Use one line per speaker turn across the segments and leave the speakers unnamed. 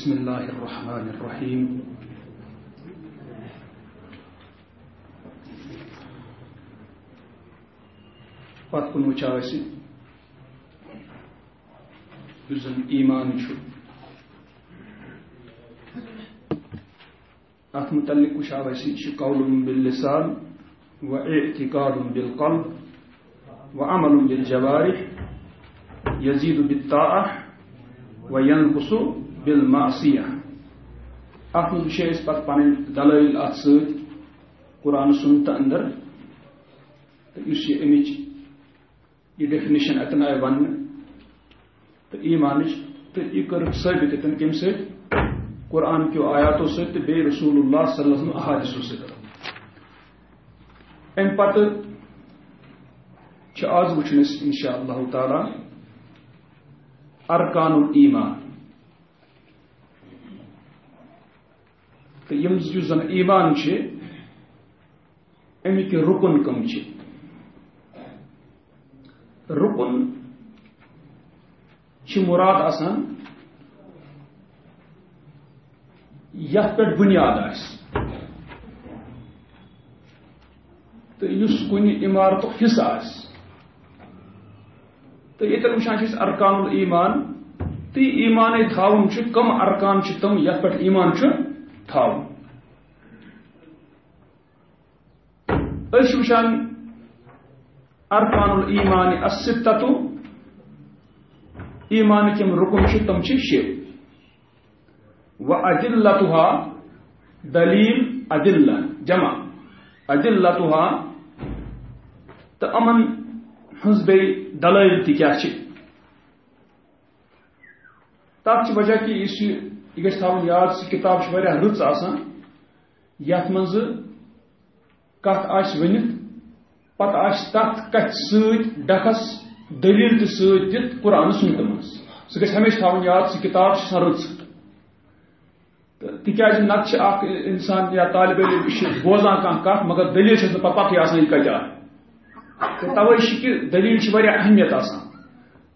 بسم الله الرحمن الرحيم. فرق نوچاوسي بزن ايمان شو. ات متعلق شاوسي شو قول باللسان واعتقاد بالقلب وعمل بالجوارح يزيد بالطاعة وينقص بالمعصية. اتھ منٛز وٕچھے أسۍ پتہٕ پنٕنۍ دلٲیل اتھ سۭتۍ قرآن سنتہٕ اندر تہٕ یُس یہِ امِچ یہ ڈیفنیشن اتن آئی ون تو ایمانچ تو یہ کر ثابت اتن کم سی قرآن کیو آیاتو ست بے رسول اللہ صلی اللہ علیہ وسلم احادثو ست ام پتہ آز وچھن انشاء اللہ تعالی. ارکان الایمان تو یم زن ایمان امک رکن کم رکن مراد آسان یت پہ بنیاد تو اس کن عمارت حصہ آس۔ تو یہ وچان ارکان الایمان۔ تو ایمان تھاؤن کم ارکان تم یت پہ ایمان تھاؤن وچان ارکان الایمان الستتو ایمان کم رکن تم شی و ادلتها دلیل ادلہ، جمع۔ ادلتها تو امن ہز بی دلائل تہ کیا تک وجہ کہ یہ گھس تھا یاد سی کتاب رٕژ آسان، یتھ منٛز کتھ آسہِ ؤنِتھ، پتہ تت کت ست ڈکھس، دلیل تہ ست دت قرآن سنت من سہ گھس ہمیشہ تھاون یاد سہ کتاب سن رٕژ۔ تکیاز نت اخ انسان یا طالب علم بوزان کھانا کت مگر دلیل چھ پتہ پتہ آسان یہ کتہ آئی توے کہ دلیل اہمیت آسان۔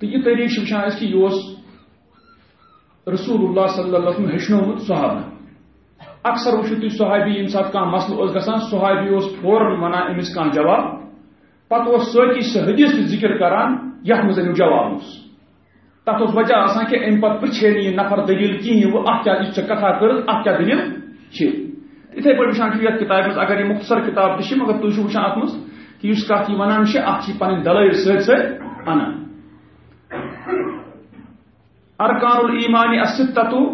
تو یہ طریقہ وچان کہ یہ رسول اللہ صلی اللہ علیہ وسلم ہچنومت صحابہ اکثر وچھو تھی صحابی یم سات کان مسئلہ اس گژھان صحابی اس فوراً ونان امس کان جواب پتہ اس سۭتی سہ حدیث تہ ذکر کران یتھ منٛز امیُک جواب اوس تتھ اوس وجہ آسان کہ امہِ پتہٕ پرٛژھے نہٕ یہِ نفر دلیل کِہیٖنۍ وۄنۍ اتھ کیٛاہ یہِ ژےٚ کتھا کٔرٕتھ اتھ کیٛاہ دلیل چھِ یِتھے پٲٹھۍ وٕچھان چھُ یتھ کتابہِ منٛز اگر یہِ مختصر کتاب تہِ چھِ مگر تُہۍ چھِو وٕچھان اتھ منٛز کہ یُس کتھ یہِ ونان چھِ اتھ چھِ پنٕنۍ دلٲیل سۭتۍ سۭتۍ انان ارکان الایمان الستتو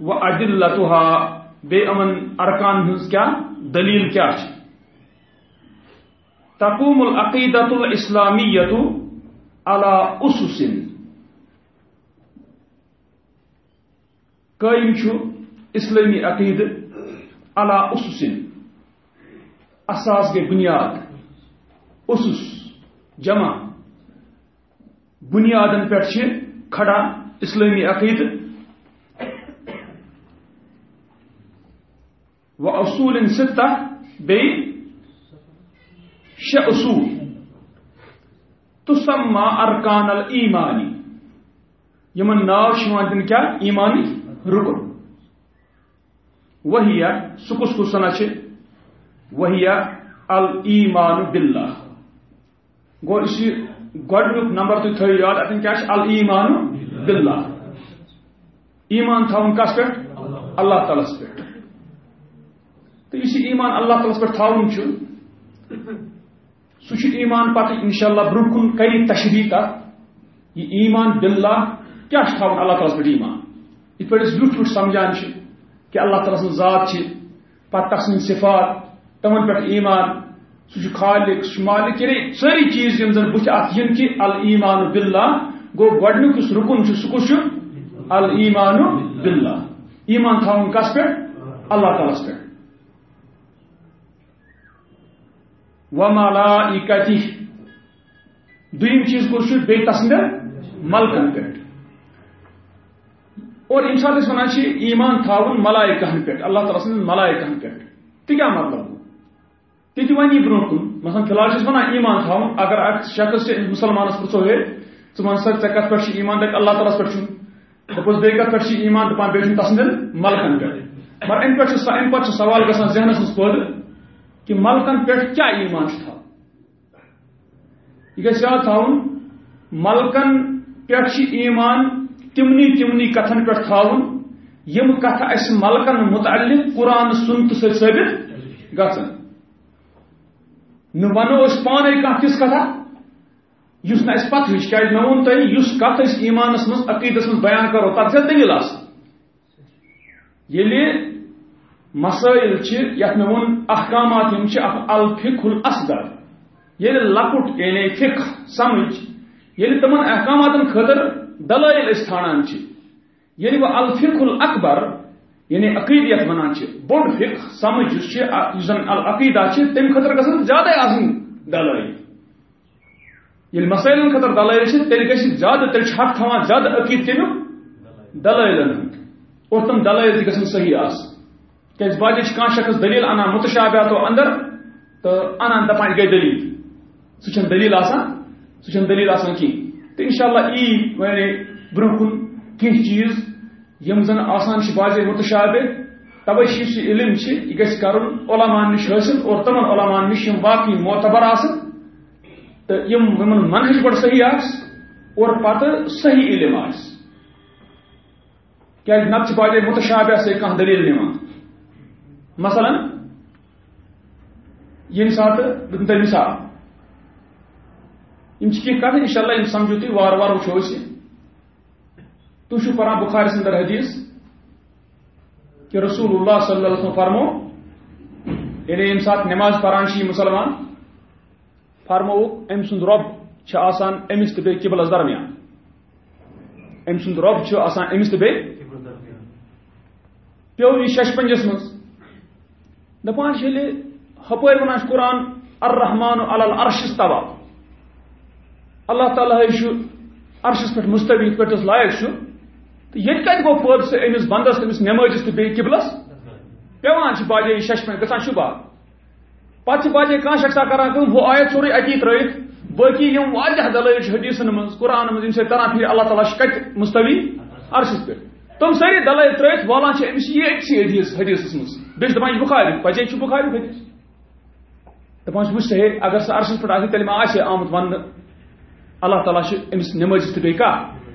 و ادلتها بیٚیہِ یِمن ارکان ہٕنٛز کیٛاہ دلیل کیٛاہ چھِ تقوم العقیدت الاسلامیت على اسس. قائم چھو اسلامی عقید على اسس. اساس گئی بنیاد اسس. جمع. بنیادن پہ کھڑا، اسلامی عقید۔ و اصول ستہ بیٚیہِ شہ اصول تسمى ارکان الایمانی یمن ناو شوان دن کیا ایمانی رکن۔ وہی سکس کس سنا چھ۔ وہی الایمان باللہ گو اسی گۄڈنیُک نمبر تُہۍ تھٲیِو یاد اتن کیا الایمان باللہ ایمان تھاون کس پہ اللہ تعالیٰ پہ تو اس ایمان اللہ تعالیٰ پہ تھاون سہ ایمان پتہ انشاء اللہ برہ کن کری تشریح تک یہ ایمان باللہ کیا تھا اللہ تعالیٰ پہ ایمان یہ پہ لٹ لٹ سمجھان کہ اللہ تعالیٰ سن ذات پتہ تسن صفات تمن پہ ایمان سہ خالق سہ مالک یعنی ساری چیز یم زن بت ات ین کہ المان باللہ گو گۄڈنیُک یُس رکن سہ کس المان باللہ ایمان تھاون کس پہ اللہ تعالیٰ پہ و مالا دم چیز گو کس بی تسند ملکن پہ اور یم سات ونان ایمان تھاون ملائکہن پہ اللہ تعالیٰ سند ملائکہن پہ تہ کیا مطلب تہِ تہِ تہ ونی برو کن مثلا فی الحال ونان ایمان تھاون اگر اک شخص مسلمانس پرچو ہے ژٕ ون سا ژے کت پہ ایمان دپ اللہ تعالیٰ پہ دپس بیٚیہِ کتھ پٮ۪ٹھ چھِ ایمان دپان بیٚیہِ چھُنہٕ تسندین ملکن پٮ۪ٹھ مگر امہِ پٮ۪ٹھ چھُ امہِ پتہٕ چھُ سوال گژھان ذہنس منٛز پٲدٕ کہ ملکن پٮ۪ٹھ کیٛاہ ایمان چھُ تھاوُن یہ گژھِ یاد تھاوُن ملکن پٮ۪ٹھ چھِ ایمان تمنی تمنی کتھن پٮ۪ٹھ تھاوُن یم کتھ اس ملکن متعلق قرآن سنت سۭتۍ ثٲبت گژھن نہ ونو أسۍ پانے کانٛہہ تِژھ کتھا یُس نہٕ اَسہِ پتہ ہٕچ کیٛازِ مےٚ ووٚن تۄہہِ یُس کتھ أسۍ ایمانس منٛز عقیدس منٛز بیان کرو تتھ گژھِ دٔلیٖل آسٕنۍ ییٚلہِ مسائل چھِ یتھ مےٚ ووٚن احکامات یِم چھِ الفک الاصغر۔ ییٚلہِ لۄکُٹ یعنی فک سمجھ۔ ییٚلہِ تِمن احکاماتن خٲطرٕ دلٲیل أسۍ ژھانڈان چھِ ییٚلہِ بہٕ الاکبر۔ یعنی عقید یتھ ونان چھِ بوٚڑ فک سمجھ یُس چھِ یُس زن العقیدہ چھِ تمہِ خٲطرٕ گژھن زیادے آسٕنۍ دلٲیل ییٚلہِ مسائلن خٲطرٕ دلٲیل چھِ تیٚلہِ گژھِ زیادٕ تیٚلہِ چھِ حق تھاوان زیادٕ عقید تمیُک دلٲیلن ہُنٛد اور تم دلٲیل تہِ گژھن صحیح آسٕنۍ کیازِ باجے چھِ کانٛہہ شخص دلیل انان متشابہاتو اندر تہٕ انان دپان گٔے دلیل سُہ چھنہٕ دلیل آسان سُہ چھنہٕ دلیل آسان کینٛہہ تہٕ انشاء اللہ یم زن آسان چھِ متشابہ توے چھِ علم چھِ یہِ گژھِ کرُن علمان نش حٲصِل اور تمن علمان نش یِم باقٕے معتبر آسن تہٕ یِم یِمن منہج گۄڈٕ صحیح آسہِ اور پتہٕ صحیح علم آسہِ کیازِ نتہٕ چھِ متشابہ سۭتۍ کانٛہہ دلیل نِوان مثلا یم سات دن مثال یم چھِ کینٛہہ کتھ انشاء اللہ یم سمجھو تُہۍ وار وار وٕچھو أسۍ تُہۍ چھِو پران بخارس اندر حدیث کہ رسول اللہ صلی اللہ علیہ وسلم فرمو یعنی یم سات نماز پران چھِ مسلمان فرمووُکھ أمۍ سُنٛد رۄب چھِ آسان أمِس تہٕ بیٚیہِ کِبلس درمیان. أمۍ سُنٛد رۄب چھُ آسان أمِس تہٕ بیٚیہِ پیوٚو یہِ شش پنجس منٛز دپان ییٚلہِ ہپٲرۍ ونان چھُ قرآن الرحمان الرش تبا اللہ تعالیٰ چھُ عرشس پٮ۪ٹھ مستوی یِتھ پٲٹھۍ لایق چھُ تہٕ ییٚتہِ کتہِ گوٚو پٲدٕ سُہ أمِس بندس أمِس نٮ۪مٲزِس تہٕ بیٚیہِ کِبلس پیوان چھِ باجے یہِ شش پنج گژھان چھِ باجے کانٛہہ شخصا کران کٲم، ہُہ آیت سورُے اتی ترٲیِتھ باقی یِم واریاہ دلٲیل چھِ حدیثن منٛز قرآن منٛز ییٚمہِ سۭتۍ تران پھِرِ اللہ تعالیٰ چھُ مستوی عرشس پٮ۪ٹھ۔ تم سٲری دلٲیل ترٲیِتھ والان چھِ أمِس یہِ أکسٕے حدیث حدیثس منٛز۔ بیٚیہِ چھِ دپان، یہِ بخارِ بچے چھُ حدیث۔ دپان چھِ، وٕچھ ہے اگر سُہ عرشس پٮ۪ٹھ آسہِ، تیٚلہِ ما آسہِ آمُت اللہ تعالیٰ چھُ أمِس نٮ۪مٲزِس تہٕ بیٚیہِ کانٛہہ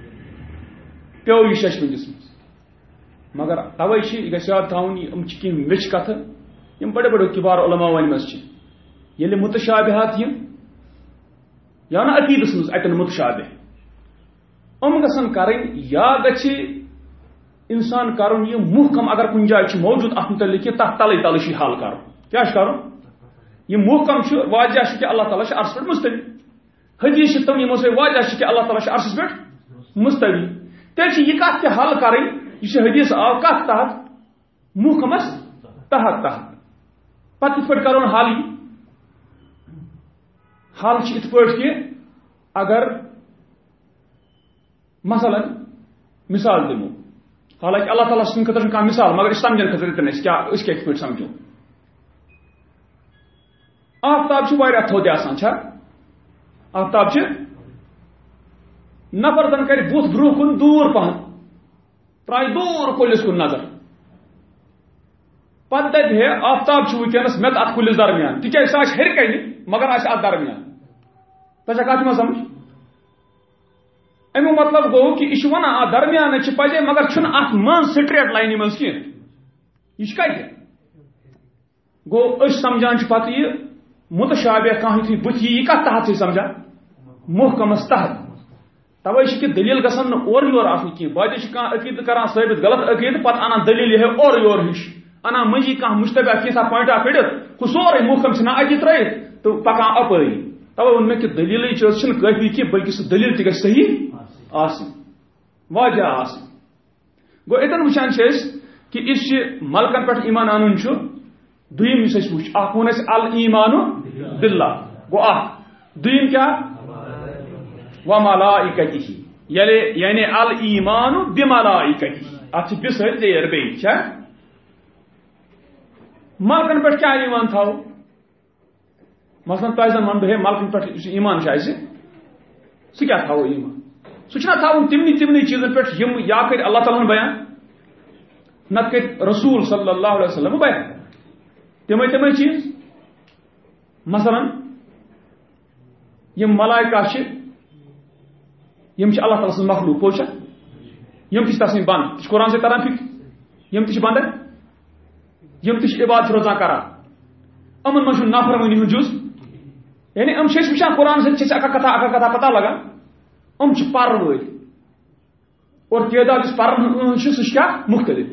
پیوٚو یہِ ششوٕنِس منٛز۔ مگر توے چھِ یہِ گژھِ یاد تھاوُن یِم چھِ کینٛہہ میٚچھ کتھٕ۔ یِم بڑٕ بڑٕ کِبار علما ؤنمژ چھِ ییٚلہِ متشابہات یِم۔ یا نہٕ عقیدس منٛز اتن متشابہ۔ یِم گژھن کرٕنۍ یا گژھِ انسان کرُن یہ محکم اگر کن جائے موجود ات متعلق کہ تک تلے تلے حل کر کیا کرن یہ محکم واضح کہ اللہ تعالیٰ عرص پہ مستوی۔ حدیث تم یمو سے واضح کہ اللہ تعالیٰ عرصس پہ مستوی۔ تیل یہ کت تہ حل کریں یہ حدیث آو کت تحت محکمس تحت تحت۔ پتہ پہ کرون حل حل ات پہ کہ اگر مثلا مثال دمو حالانکہ اللہ تعالیٰ سن خطر کھانا مثال، مگر اس سمجھن خطر دن کیا، اس کیا پہ سمجھو۔ آفتاب واریاہ آفتاب نفر زن کر بُتھ برونٛہہ کُن دوٗر پہن۔ ترٛایہِ دوٗر کُلِس کُن نظر۔ پتہٕ دپہِ ہے آفتاب چھُ ونکیٚنس مےٚ تہٕ اتھ کُلِس درمیان۔ تِکیازِ سُہ آسہِ ہیٚرِ کنہِ مگر آسہِ درمیان۔ تۄہہِ چھا کتھ سمجھ؟ امیک مطلب گو کہ یہ ونان درمیان پزے مگر ات من سٹریٹ لائن من کی یہ کت گو اس سمجھان پتہ یہ متشابہ کھانا بت یہ کت تحت سے سمجھا۔ محکمس تحت۔ توے کہ دلیل گھن اور یور آن کی باجے کھانا عقید کران، ثابت غلط عقید، پتہ انان دلیل یہ اور یور ہش۔ انان منجی کھانا مشتبہ کینسا پوائنٹا کڑت ہو سورے محکم چھ اتی ترت تو پکان اپری توے ون مے کہ دلیل چھ کافی کی بلکہ سہ دلیل تہ صحیح واجہ آسن گو اتن وچان کہ اس ملکن پہ ایمان ان دم اس وچ اخ وون ال ایمان باللہ۔ گو اخ دم کیا و ملائکتی یعنی یعنی ال ایمان بملائکتی ات بس دیر بی کیا اچھا، ملکن پہ کیا ایمان تھاو مثلا تہ زن من بہ ملکن پہ ایمان سہ کیا تھاو ایمان؟ سہ تھاؤن تمنی تمنی چیزن پہ یا کر اللہ تعالیٰ بیان؟ نت کر رسول صلی اللہ علیہ وسلم بیان. تمے تمے چیز؟ مثلا یم ملائکہ یم اللہ تعالیٰ سن مخلوق پوچھا یم تھی تس بند قرآن سے تران فکر یم تھی بند یم تھی عبادت روزان کران امن من نافرمانی ہند جز یعنی ام وچان قرآن سے اکا کتھا اکا کتھا پتہ لگان ام پر ول اور تعداد اس پرن سہ کیا مختلف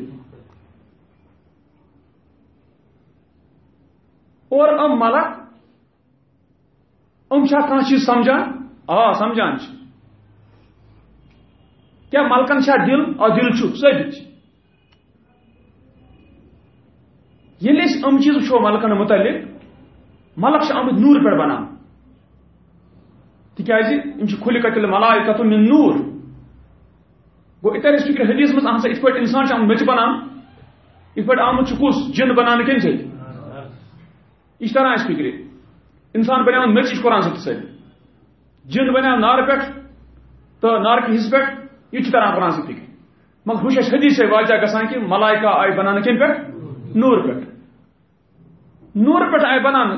اور ام ملک ام کھانا چیز سمجھان آ سمجھان کیا ملکن چھا دل اور دل چھو یل ام چیز وچو ملکن متعلق ملک آمد نور پہ بنان تکیازِ ام کھل قتل ملائکت من نور۔ گو اتر اس فکر حدیث مز اہم ات پہ انسان آمد مچ بنان ات پہ آمد کس جن بنانے کم سی یہ طرح اس فکر انسان بنیا مچ قرآن سی جن بنیا نار پہ تو نار حصہ پہ یہ طرح قرآن سے فکر مگر بھوش حدیث سے واجہ گسان کہ ملائکہ آئی بنانے کم پہ نور پہ نور پہ آئی بنانے۔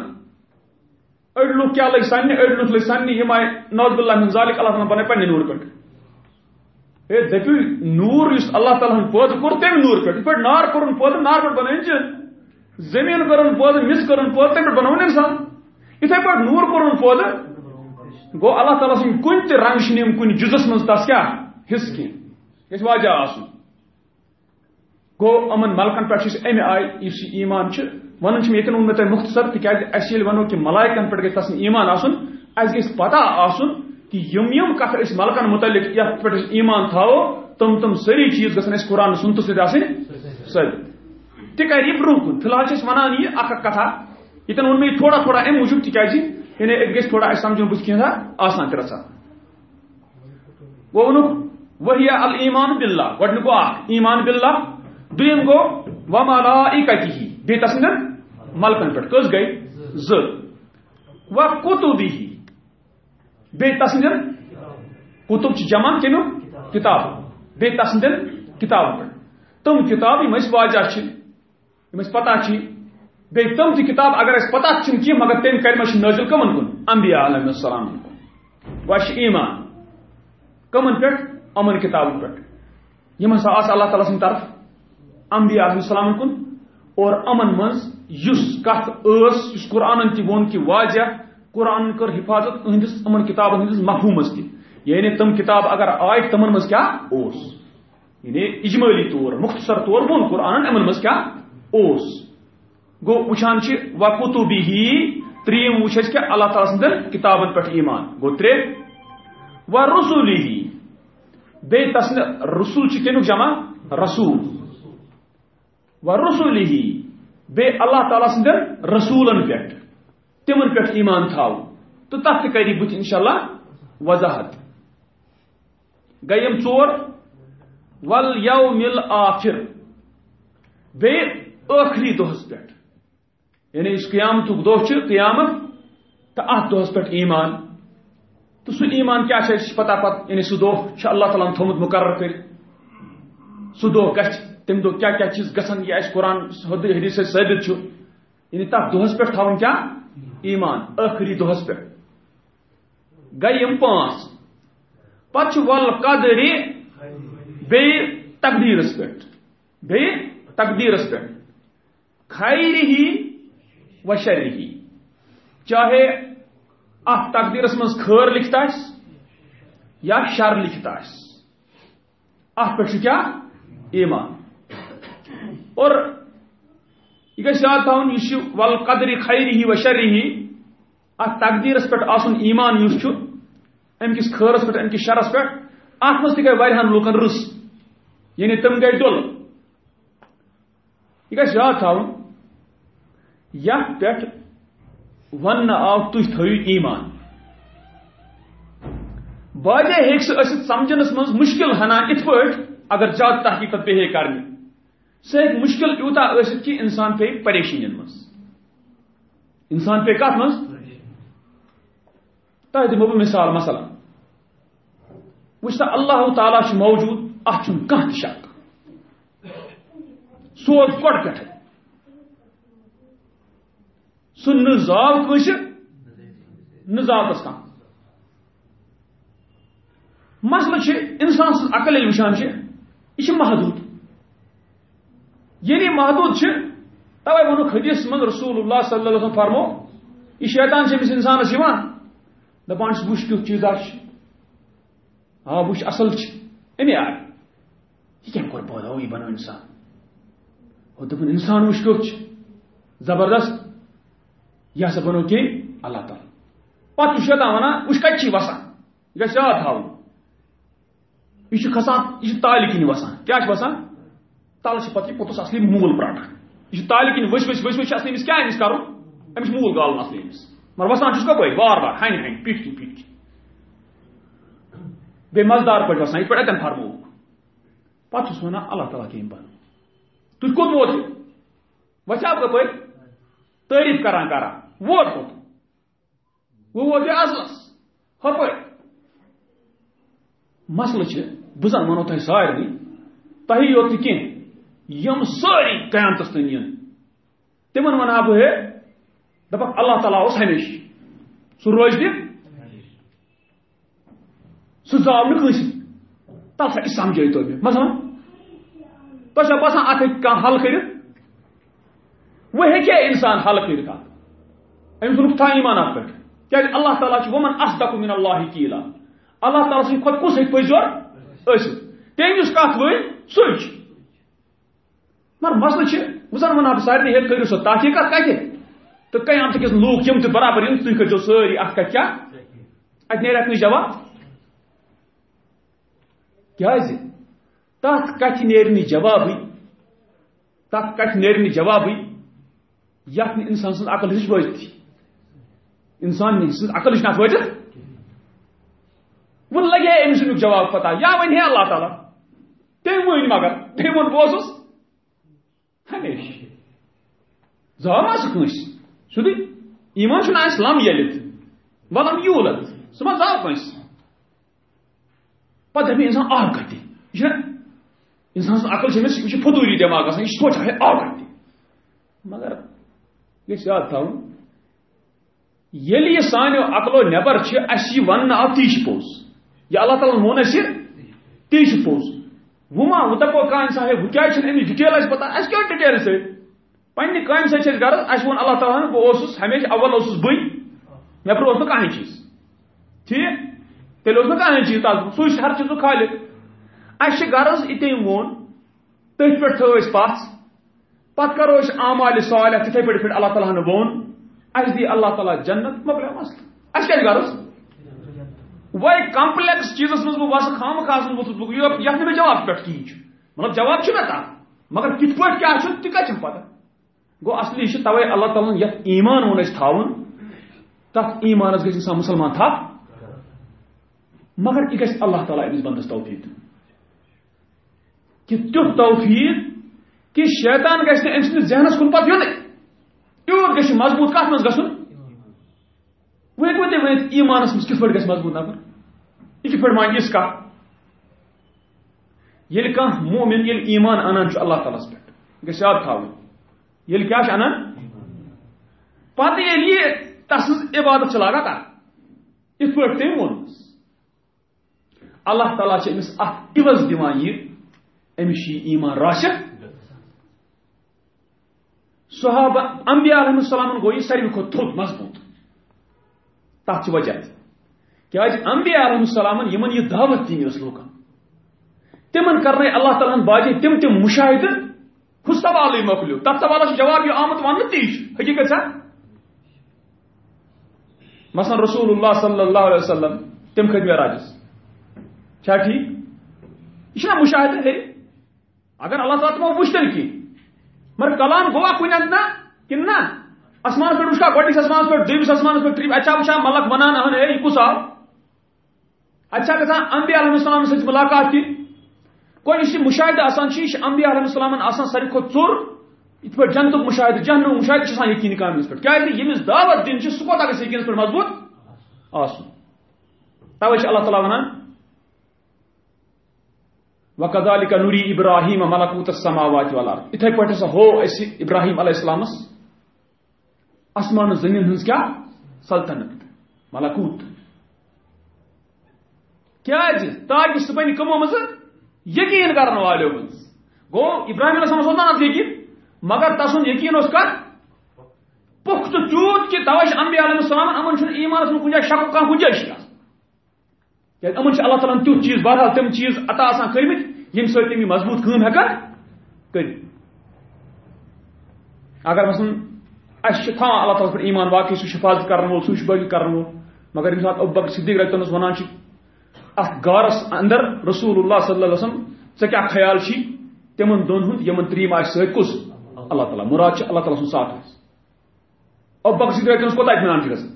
اڑ لوگ کیا لگ سنہ اڑ لوگ لگ سنہ یہ آئی نوز باللہ من ذالک، اللہ تعالیٰ بنے پہ نور پہ اے دپیو نور اس اللہ تعالیٰ پود کور تم نور پہ پہ نار کرن پود، نار پہ بنائیں زمین کرن پود، مس کرن پود تم پہ بناؤن انسان اتھے پہ نور کرن پود۔ گو اللہ تعالیٰ سن کن تہ رنگ شنیم، کن جزس من تس کیا؟ حص کی گھس واجہ آسن گو امن ملکن پہ امہ آئی اس ایمان ون یتن ون تہ مختصر تکیاز اس یل ونو کہ ملائکن پہ گھس تسن ایمان آسن۔ اس گھس پتہ آسن کہ یم یم کت اس ملکن متعلق یت پہ ایمان تھاو، تم تم سری چیز گھن اس قرآن سنت ست آسن سر۔ تہ کر یہ برو کن فی الحال ونان یہ اخ کتھا۔ یتن ون میں تھوڑا تھوڑا ام موجود تکیاز۔ یعنی گھس تھوڑا اس سمجھن بس کینٛہہ آسان تہ رژھان گو وونُکھ وہی المان باللہ۔ گۄڈنیُک گوٚو اکھ ایمان باللہ۔ دوٚیِم گوٚو وملائکتہ۔ بیٚیہِ تسٕنٛدٮ۪ن ملکن پٮ۪ٹھ کٔژ گٔے زٕ۔ و کتبی بیٚیہِ تسٕنٛدٮ۪ن کتب چھِ جمع کمیُک کتاب۔ بیٚیہِ تسٕنٛدٮ۪ن کتابن پٮ۪ٹھ تِم کتاب یِم واجہ چھِ یِم پتہ چھِ بیٚیہِ تِم تہِ کتاب اگر اَسہِ پتہ چھِنہٕ کینٛہہ مگر تمہِ کَرِ منٛز چھِ نٲزِل کٕمن کُن؟ علیہ السلام کُن۔ گوٚو چھِ ایمان۔ کمن پٮ۪ٹھ امن کتابن پہ یم ہسا آس اللہ تعالیٰ سن طرف۔ انبیاء علیہ السلام کن۔ اور امن مز یس کت اس قرآن تہ وون کہ واضح قرآن کر حفاظت اہندس امن کتابن ہندس مفہومس تہ یعنی تم کتاب اگر آئے تمن مز کیا؟ اوس یعنی اجمالی طور، مختصر طور وون قرآن امن مز کیا؟ اوس گو وچان وقتوبی ہی تریم وچ کہ اللہ تعالیٰ سندن کتابن پہ ایمان۔ گو ترے۔ و رسولی ہی بی تسن رسول کمیک جمع رسول. و رسول ہی بی اللہ تعالیٰ سند رسولن پہ تمن پہ ایمان تھاو تو تک کری بت انشاء اللہ وضاحت گیم ژور ول یو مل آخر بی ٲخری دۄہس پٮ۪ٹھ یعنی یُس قیامتُک دۄہ چھُ قیامت تہٕ اتھ دۄہس پٮ۪ٹھ ایمان. تو سہ ایمان کیا پتہ پتہ یعنی سہ دہ اللہ تعالیٰ تھومت مقرر کر سہ دہ گھ تم دہ کیا کیا چیز گھن یہ اس قرآن حدیث سے ثابت یعنی تک دہس پہ تھون کیا؟ ایمان۔ ٲخری دہس پہ۔ گئی یم پانچ پتہ ول قدری بی تقدیرس پہ۔ بی تقدیرس پہ۔ خیر ہی و شر ہی چاہے ات تقدیرس من خر لکھت یا شر لکھت ات پہ کیا؟ ایمان۔ اور یہ گھس یاد تھاؤن یہ ول قدر خیری ہی و شری ہی ات تقدیرس پہ آسن ایمان اس ام کس خرس پہ ام کس شرس پہ ات مز تہ گئی لوکن رس یعنی تم گئی دل۔ یہ گھس یاد تھاؤن یتھ پہ ون آو تھی تھو ایمان. واضح ہیک سہ سمجھنس من مشکل ہنا ات پہ اگر زیادہ تحقیقت پہ کرنے سہ مشکل یوتا ثت کہ انسان پہ پریشانی من انسان پہ کت من تہ دمو بہ مثال مثلا. وچ اللہ تعالیٰ موجود ات کھانا شک سوز کٹ پہ سہ نظام کنس نظامس کم مسئلہ انسان سن عقل وچان یہ محدود یعنی محدود توے ون حدیث من رسول اللہ صلی اللہ علیہ وسلم فرمو یہ شیطان سے امس انسانس دپان وچ کیت چیزا آ وچ اصل امی آئی یہ کم کور پیدا یہ بنو انسان وہ دپن انسان وچ کیت زبردست یہ ہسا بنو کی اللہ تعالی پتہ شیطان ونان وچ کت وسان یہ گھس یاد تھاؤن یہ کھسان یہ تالہ کن وسان کیا وسان تل سے پتہ پوتس اصلی مول پراٹان یہ تالہ کن ؤس ؤس ؤس ؤس اصلی امس کیا امس کرُن امس مول گالن اصلی امس مگر وسان چھس کپٲرۍ بار بار ہنہِ ہنہِ پیٹ کن پیٹ کن بیٚیہِ مزدار پٲٹھۍ وسان یِتھ پٲٹھۍ اتٮ۪ن فرمووُکھ پتہٕ چھُس ونان اللہ تعالیٰ کٔمۍ بنو تُہۍ کوٚت ووتو وسیو کپٲرۍ تعریف کران کران ووت کوٚت وۄنۍ ووت یہِ اصلس ہپٲرۍ مسلہٕ چھِ بہٕ زن ونو تۄہہِ سارنٕے تۄہہِ یوت نہٕ یم ساری قیامتس تین ین تمن ونہا بہ دپک اللہ تعالیٰ اس ہمیش سہ روز دے سہ زاو نا کنس تل سا سمجھے تو مثلا تہ باسان ات کھانا حل کر حل کر وونک تھا ایمان ات پہ کیا اللہ تعالیٰ ومن اصدق من اللہ کیلا اللہ تعالیٰ سن کھت کس ہیک پزور ٲسِتھ تٔمۍ یُس کتھ ؤنۍ سُے مگر مسئلہ وزن ونان بہ سارے ہیل کرو سو تحقیقات کتہ تو قیامت کس لوگ یم تہ برابر یم تھی کرو ساری ات کت کیا ات نیرا کن جواب کیاز تات کت نیرنی جواب تات کت نیرنی جواب یت انسان سن عقل ہش وجت انسان سن عقل ہش نات وجت وہ لگے امس جواب پتہ یا ون ہے اللہ تعالیٰ تم ون مگر تم ون بوزس ہمیشہ زاو ما سکنس سیدھی ایمان چھُنہٕ اَسہِ لم ییٚلِتھ ولم یوٗلد سُہ ما زاو کٲنٛسہِ پتہٕ دپہِ اِنسان آو کتہِ یہِ چھُنہ اِنسان سٕنٛز عقل چھِ أمِس یہِ چھِ فضوٗلی دٮ۪ماغ آسان یہِ چھِ سونٛچان ہے آو کتہِ مگر گژھِ یاد تھاوُن ییٚلہِ یہِ سانیو عقلو نٮ۪بر چھِ اَسہِ یہِ وننہٕ آو تی چھِ پوٚز. یہِ اللہ تعالیٰ ووٚن اَسہِ تی چھُ پوٚز. وہ ما وہ دپو کان سا ہے وہ کیا چھ امی ڈیٹیل اس پتہ اس کیا ڈیٹیل سے؟ پنہ کام سے چھ غرض اس ون اللہ تعالی بہ اوسس ہمیشہ اول اوسس بئی مے پر اوس کہانی چیز. ٹھیک؟ تیل اوس کہانی چیز تاز سو ہر چیز خالق اس چھ غرض اتے وون تھی پہ تھو اس پاس. پت کرو اس اعمال صالح تتھے پہ پہ اللہ تعالی نے وون اس دی اللہ تعالی جنت مکلے مسئلہ اس کیا غرض وہ کمپلیکس چیزس مز بس خام خاص ووتھس بہ یہ مے جواب پہ کہین مطلب جواب مے تر مگر کت پہ کیا تہ کتم پتہ گو اصلی یہ توے اللہ تعالیٰ یت ایمان وون اس تھاون تک ایمانس گھس انسان مسلمان تھا مگر یہ گھس اللہ تعالیٰ امس بندس توفیق کہ تیت توفیق کہ شیطان گھس ام سندس ذہنس کن پتہ یون یوت گھس مضبوط کت مز گھن وہ ہیکو تھی ورنت ایمانس مز کت پہ گھس مضبوط نفر؟ یہ کت پہ مان اس کت یل کان مومن یل ایمان انان چھ اللہ تعالیٰ پہ گھس یاد تھاون یل کیا انان؟ پتہ یل یہ تس عبادت لاگا کر؟ ات پہ تم وون اللہ تعالیٰ امس ات عوض دان یہ امس ایمان راشد۔ صحابہ انبیاء علیہ السلام گو، یہ ساروی کھت تھوت مضبوط۔ تک وجہ۔ کیا انبیاء علیہ السلام یمن یہ دعوت دینی اس لوکن تمن کرنے اللہ تعالیٰ باجے، تم تم مشاہدہ۔ ہس سوال مکلیو تب سوال جواب یہ آمد ون تیش حقیقت سا؟ مثلا رسول اللہ صلی اللہ علیہ وسلم، تم کھت راجس۔ چھا ٹھیک؟ یہ مشاہدہ ہے۔ اگر اللہ تعالیٰ تمو وچتن کی مگر کلام گوا کن نا کن نا آسمان پہ وچا گۄڈنِکس آسمان پہ دویمس آسمان پہ تریم اچھا وچان ملک ونان اہن ہے یہ کس آو اچھا گژھان انبیاء علیہ السلام سۭتۍ ملاقات کی، کوئی اس مشاہدہ آسان یہ انبیاء علیہ السلام آسان ساروی کھۄتہٕ ژوٚر یِتھ پٲٹھۍ جنتُک مشاہدٕ جہنمُک مشاہدٕ چھُ آسان یقیٖنی کامِس پٮ۪ٹھ کیازِ دعوت دِنۍ چھِ سُہ کوتاہ گژھِ یقیٖنس پٮ۪ٹھ مضبوٗط؟ آسُن تَوے چھِ اللہ تعالیٰ وَنان وَقَذَلِكَ نُرِي إِبْرَاهِيمَ مَلَكُوتَ السَّمَاوَاتِ وَالْأَرْضِ اتھے پٲٹھۍ ہسا ہو اَسہِ ابراہیم علیہ السلامس آسمان زمین ہٕنٛز کیٛاہ سلطنت. ملکوت. کیٛازِ تاکہِ سُہ بنہِ کٕمو منٛز یقیٖن کرن والیو منٛز گوٚو ابراہیم علیہ السلام اوس نہ یقیٖن مگر تسُنٛد یقیٖن اوس کتھ پختہٕ تیوٗت کہِ توے چھِ انبیا علیہ السلام یِمن چھُنہٕ ایٖمانس منٛز کُنہِ جایہِ شک کانٛہہ گُنجٲیش آسان کیٛازِ یِمن چھِ اللہ تعالیٰ ہن تیُتھ چیٖز بہرحال تِم چیٖز عطا آسان کٔرمٕتۍ یم سۭتۍ تم یہ مضبوط کم ہیکان کر اگر مثلا اس تھا اللہ تعالیٰ پہ ایمان واقعی سہ حفاظت کرن وول سہ باقی کرن وول مگر ییٚمہِ ساتہٕ ابو بکر صدیق رتنس ونان چھِ اتھ گارس اندر رسول اللہ صلی اللہ علیہ وسلم ژےٚ کیٛاہ خیال چھی تمن دۄن ہُنٛد یمن ترٛیٚیِم آسہِ سۭتۍ کُس اللہ تعالیٰ مراد چھِ اللہ تعالیٰ سُنٛد ساتھ آسہِ ابو بکر صدیق رتنس کوتاہ اطمینان چھُ گژھان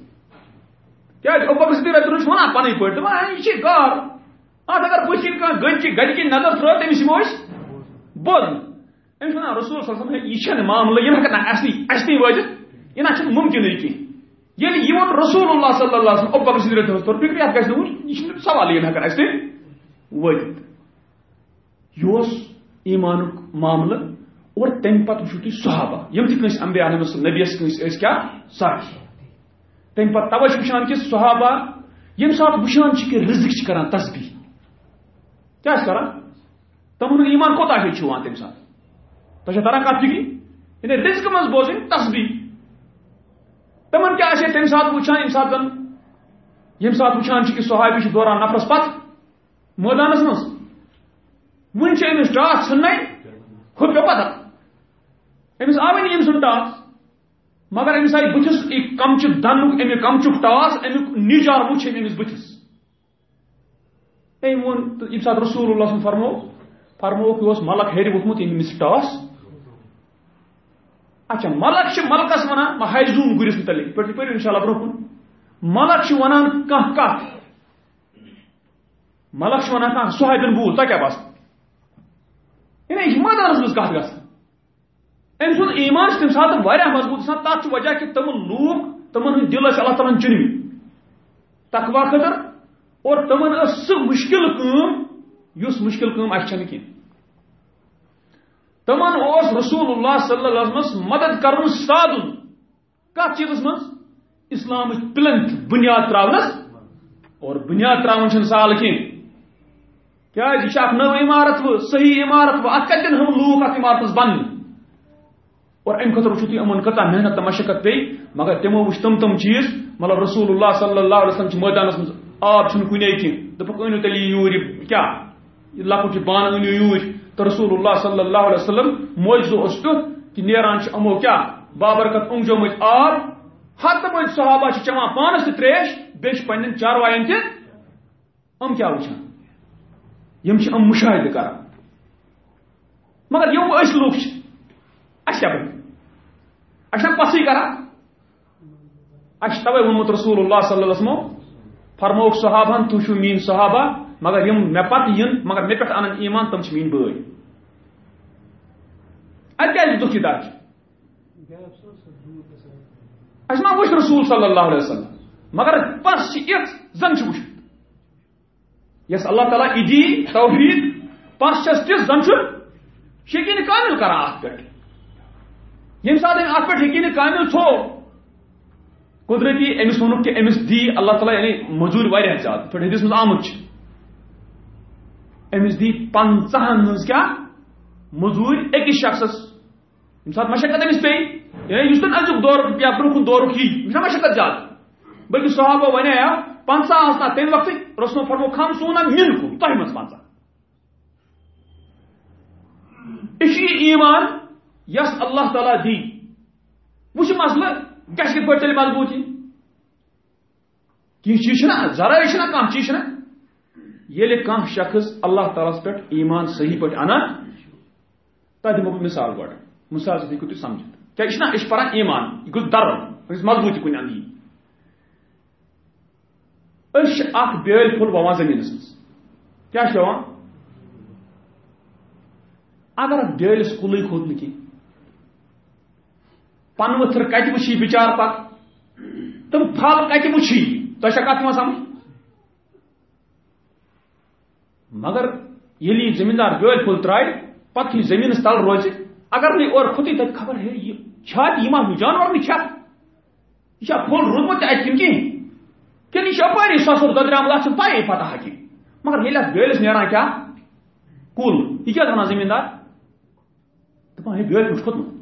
کیٛازِ ابو بکر صدیق رتن چھُ ونان پنٕنۍ پٲٹھۍ دپان یہِ چھِ گار ات اگر پٔتھۍ کِنۍ کانٛہہ گٔنۍ چہِ گرِ کِنۍ نظر ترٛٲو تٔمِس یِمو أسۍ بوزن أمِس وَنان رسول صلی اللہ علیہ وسلم یہِ چھَنہٕ معاملہٕ، یہِ ہٮ۪کن نہٕ اَسنٕے اَسنٕے وٲتِتھ یہِ نہ چھُنہٕ مُمکِنٕے کینٛہہ ییٚلہِ یہِ ووٚن رسول اللہ صلی اللہ علیہ وسلم ابو بکر صدیق رضی اللہ فکر یتھ گژھِ نہٕ وٕنۍ یہِ چھُنہٕ سوال یہِ ہٮ۪کن اَسہِ نِش وٲتِتھ یہِ اوس ایٖمانُک معاملہٕ اور تمہِ پتہٕ وٕچھِو تُہۍ صحابہ، یِم تہِ کٲنٛسہِ انبیا علیہ نبیس کٲنٛسہِ ٲسۍ کیٛاہ ساکھی تمہِ پتہٕ توے چھِ وٕچھان کہِ صحابہ ییٚمہِ ساتہٕ وٕچھان چھِ کہِ رِزق چھِ کران تصبیح کیا کر تمہن ایمان کوتا ہے چھوان تم سات تو تران کت فکری یعنی رزق مز بوزن تصبیح تمن کیا تم سات وچان یم سات یم سات وچان جی کہ صحابی دوران نفرس پت۔ میدانس مز ون امس ٹاس ژھن کھوت پہ پتہ۔ امس آو یم سن ٹاس مگر امس آئی بتس کمچہ دنک امہ کمچک ٹاس امیک نیچار وچ امس بتس أمۍ ووٚن تہٕ رسول اللہ سُنٛد فرمو فرمووُکھ یہِ اوس ملک ہیٚرِ ووٚتھمُت ییٚمِس ٹاس اچھا ملک چھِ ملکس ونان ہایزوم گُرِس متعلق پٲٹھۍ پٔرِو انشاء اللہ برونٛہہ ملک چھِ ونان کانٛہہ کتھ ملک چھِ ونان کانٛہہ سُہایبن بوٗز تۄہہِ کیٛاہ باسان یعنی یہِ چھِ مٲدانس منٛز کتھ گژھان أمۍ سُنٛد ایمان چھُ تمہِ ساتہٕ واریاہ مضبوٗط گژھان تتھ چھُ وجہ کہِ تِمن لوٗکھ تِمن ہٕنٛدۍ دِل ٲسۍ اللہ تعالیٰ ہن چُنمٕتۍ تقوا خٲطرٕ اور تمن سہ مشکل اس مشکل کام اچھا کی۔ تمن اس رسول اللہ صلی اللہ علیہ وسلم مدد کرن سادن۔ کت چیز من اسلام پلنتھ بنیاد تراونس۔ اور بنیاد تراون چھ سال کی۔ کیا جی یہ نو عمارت و صحیح عمارت و ات کتن ہم لوگ ات عمارت بن اور ام خطر وچھو تھی امن کتا محنت مشقت پی مگر تمو وچھ تم تم چیز مطلب رسول اللہ صلی اللہ علیہ وسلم میدانس من آب چھ کن کن دپک انو تیل یور کیا لکٹ بان انو یور تو رسول اللہ صلی اللہ علیہ وسلم موجزو اس تیت کہ نیران امو کیا بابرکت انجو مت آب ہت مت صحابہ چوان پانس تہ تریش بیس پن چاروائن تہ ام کیا وچان یم ام مشاہدہ کران۔ مگر یم اس لوگ اچھا کیا بن اچھا پسی کران؟ اچھا توے ونمت رسول اللہ صلی اللہ علیہ وسلم فرموک صحابہ تھی مین صحابہ مگر یم مے پتہ ین مگر مے پہ ان ایمان تم مین بٲے اتہ کیا دکھی دار اس ما وچ رسول صلی اللہ علیہ وسلم مگر پس یت زن وچ یس اللہ تعالیٰ ادی توحید پس چھس تس زن یقین کامل کران ات پہ یم سات ات پہ یقین کامل تھو قدرتی امس وونک کہ امس دی اللہ تعالیٰ یعنی مزور واریاہ زیادہ۔ پھر حدیث مز آمت امس دی پنچہن مز کیا؟ مزور اکس شخصس یم سات مشقت امس پی یعنی اس تن ازک دور یا برکن دورک ہی یہ مشقت زیادہ۔ بلکہ صحابہ ونیا پنچہ آسنا تمہ وقت رسول فرمو خم سونا من کو تہ مز پنچہ یہ ایمان یس اللہ تعالیٰ دی۔ وچ مسئلہ گھس کت پہ تیل مضبوط کی چیز نا ذرا نا کم چیز نا یل کان شخص اللہ تعالیٰ پہ ایمان صحیح پہ انا تہ دمو مثال گۄڈٕ مثال سۭتۍ ہیٚکِو تُہۍ سمجھِتھ کیٛاہ یہِ چھُنا أسۍ چھِ پران ایمان؟ یہِ گوٚژھ درُن أسۍ مضبوٗطی کُنہِ اندٕ یی أسۍ چھِ اکھ بیٲلۍ پھوٚل وَوان زٔمیٖنَس منٛز کیٛاہ چھِ اگر اتھ بیٲلِس کُلٕے کھوٚت نہٕ کینٛہہ پن ؤتھر کتہ وچھی بچار پت تم پھل کتہ وچھی تو کت سمجھ مگر یل یہ زمیندار بیل پھل ترائے پتہ یہ زمین تل روز اگر نہیں اور خود تک خبر ہے، یہ چھات یہ جانور نہیں یہ پھل روزمت ات کن کہین کن یہ اپاری سسر ددرام ات پی پتہ حقی مگر یل ات بیلس نیران کیا؟ کل یہ کیا زمیندار؟ دپان ہے بیل پھٹ کھوتمت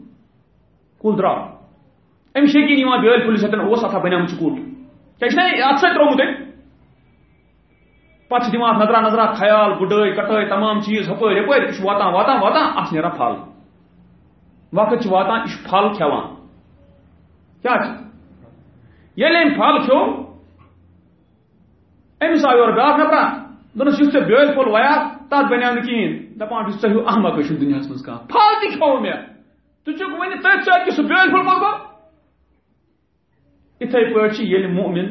کل درا. امس شکی بیل پھلس اتن اس اتھا بنیام کل کیا ات سی ترومت پتہ دماغ نظرہ نظرہ، خیال گڈے کٹے تمام چیز ہپر یپر یہ واتان واتان واتان ات نیران پھل وقت واتان یہ پھل کھوان کیا یل ام پھل کھو امس آو اور بیاکھ نفرا دنس یس ژے بیل پھول ویا تات بنیو نہ کہین دپان ژٕ ہیو احمق چھُ دُنیاہس منٛز کانٛہہ پھل تہِ کھیوٚو مےٚ ژٕ چھُکھ وۄنۍ تٔتھۍ سۭتۍ کہِ سُہ بیل پھول مۄکو یِتھٕے پٲٹھۍ چھِ ییٚلہِ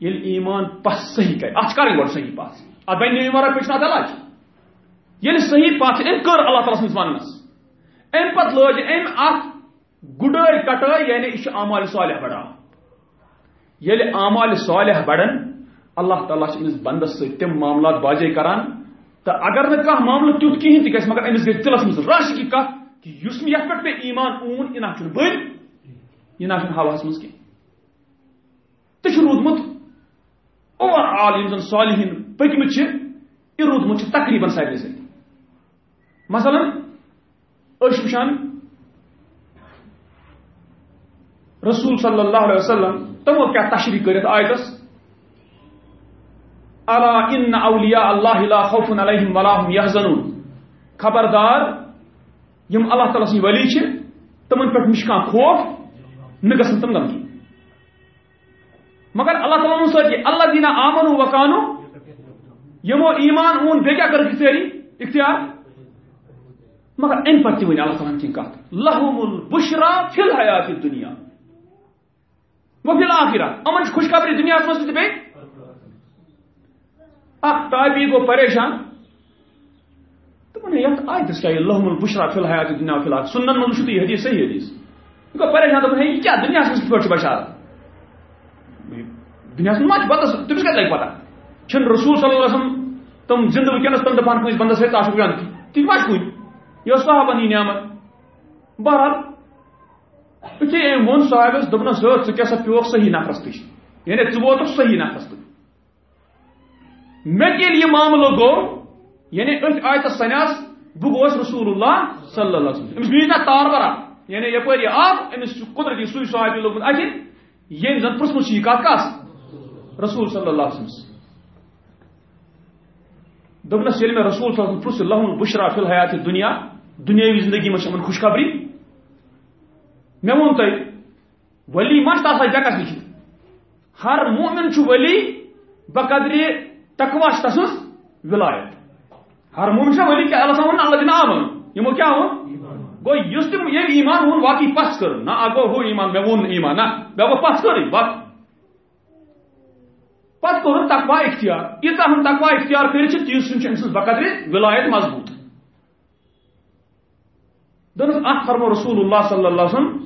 یل ایمان پس صحیح کر ات کر گۄڈٕ صحیح پس ات بنہِ نہٕ ورٲے پٔچھنا علاج ییٚلہِ صحیح پتھ أمۍ کٔر اللہ تعالیٰ سٕنٛدِس وننس أمۍ پتہٕ لٲج أمۍ اتھ گُڈٲے کٹٲے یعنی یہِ چھُ اعمال صالح بڑاوان ییٚلہِ اعمال صالح بڑن اللہ تعالیٰ چھُ أمِس بندس سۭتۍ تِم معاملات باجے کران تہٕ اگر نہٕ کانٛہہ معاملہٕ تیُتھ کِہیٖنۍ تہِ گژھِ مگر أمِس گژھِ دِلس منٛز رش کہِ کتھ کہِ یُس مےٚ یتھ پٮ۪ٹھ مےٚ ایمان اوٚن، یہِ نہ چھُنہٕ بٔلۍ، یہِ نہ چھُنہٕ ہواہس منٛز کینٛہہ۔ تہِ چھُ روٗدمُت اوور آل یم زن صالحین پکمت یہ رودمت تقریباً سارے سی مثلا اش وچان رسول صلی اللہ علیہ وسلم تمو کیا تشریح کرت آیتس، الا ان اولیاء اللہ لا خوف علیہم ولا هم يحزنون خبردار یم اللہ تعالی سن ولی چھ تمن پہ مشکان خوف نہ گژھن تم غمگین مگر اللہ تعالیٰ سر اللہ دینا آمن وکانو یمو ایمان اون بے کیا کر اختیاری اختیار مگر ان پتہ ون اللہ تعالیٰ کی کت لہم البشرا فی الحیات دنیا وہ فی امن خوشخبری دنیا مز تہ بیٚیہِ اکھ تابی گو پریشان دوٚپُن یتھ آیتس کیٛاہ لہم البشرا فی الحیات دنیا فی الآخرہ سنن منٛز چھُ یہ حدیث صحیح حدیث۔ یہ گو پریشان دوٚپُن ہے یہ کیٛاہ دنیا منٛز کِتھ پٲٹھۍ چھُ بشارت دنیا ما بتس تمس کتھ لگہ پتہ چھ رسول صلی اللہ علیہ وسلم، تم زندہ ونکس تم دپان کس بندس ہے تاشو گان تی ما کن یہ صحابہ نی نعمت۔ بہرحال اتھے ایم ون صاحبس دپنس ہو ژٕ کیسا پیوک صحیح نفرس تش یعنی ژٕ ووتک صحیح نفرس تک مے ییٚلہِ یہ معاملہ گو یعنی اتھ آیتس سنیاس بہ رسول اللہ صلی اللہ علیہ وسلم. امس نا تار برا. یعنی یپر یہ آب، امس قدرتی سوی صحابی لوگمت اتھِ یم زن پرسمت یہ کت کس رسول صلی اللہ علیہ وسلم. دبنس یل میں رسول صلی اللہ علیہ وسلم لہم بشرا فی الحیات دنیا دنیاوی زندگی میں من خوشخبری. میں ون تھی ولی مش تاسا جکس نش ہر مومن چھ ولی بقدر تقوا تسز ولایت. ہر مومن چھ ولی کہ اللہ تعالی اللہ دین آمن یمو کیا ہو گو یس تم یہ ایمان ہون واقعی پس کر نہ اگو ہو ایمان میں ون ایمان نہ میں پس کر بات پتہ کور تقوا اختیار یوتہ ہم تقوا اختیار کر تیز سن امس بقدر ولایت مضبوط دنس ات فرمو رسول اللہ صلی اللہ علیہ وسلم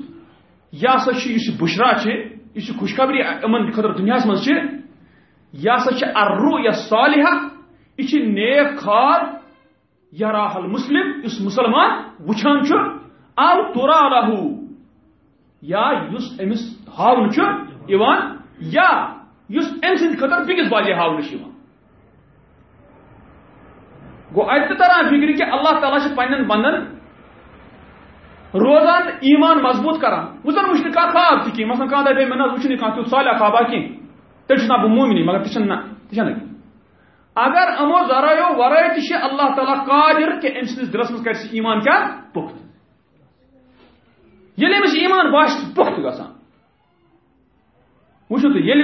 یہ سا اس بشرا اس خوشخبری امن خطر دنیا من یہ سا ارو یا صالحہ یہ نیک خار یا راہل مسلم اس مسلمان وچان آل تورا راہو یا اس امس ہاؤن یا اس ام سند خطر بیس باجے ہاؤن گو اتہ تران فکر کہ اللہ تعالیٰ پنن بندن روزان ایمان مضبوط کران وزن وچن کا خواب تھی مثلا کھانا دپے میں وچن کھانا تیت صالح خوابا کی تیل نا بہ مومنی مگر تہ تہ اگر امو ذرائع ورائے تہ اللہ تعالیٰ قادر کہ ام سندس دلس مز کر ایمان کیا پخت یل امس ایمان باش پخت گسان وچھو تو یل